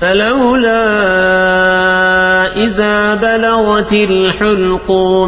فلولا إذا بلغت الحلقوم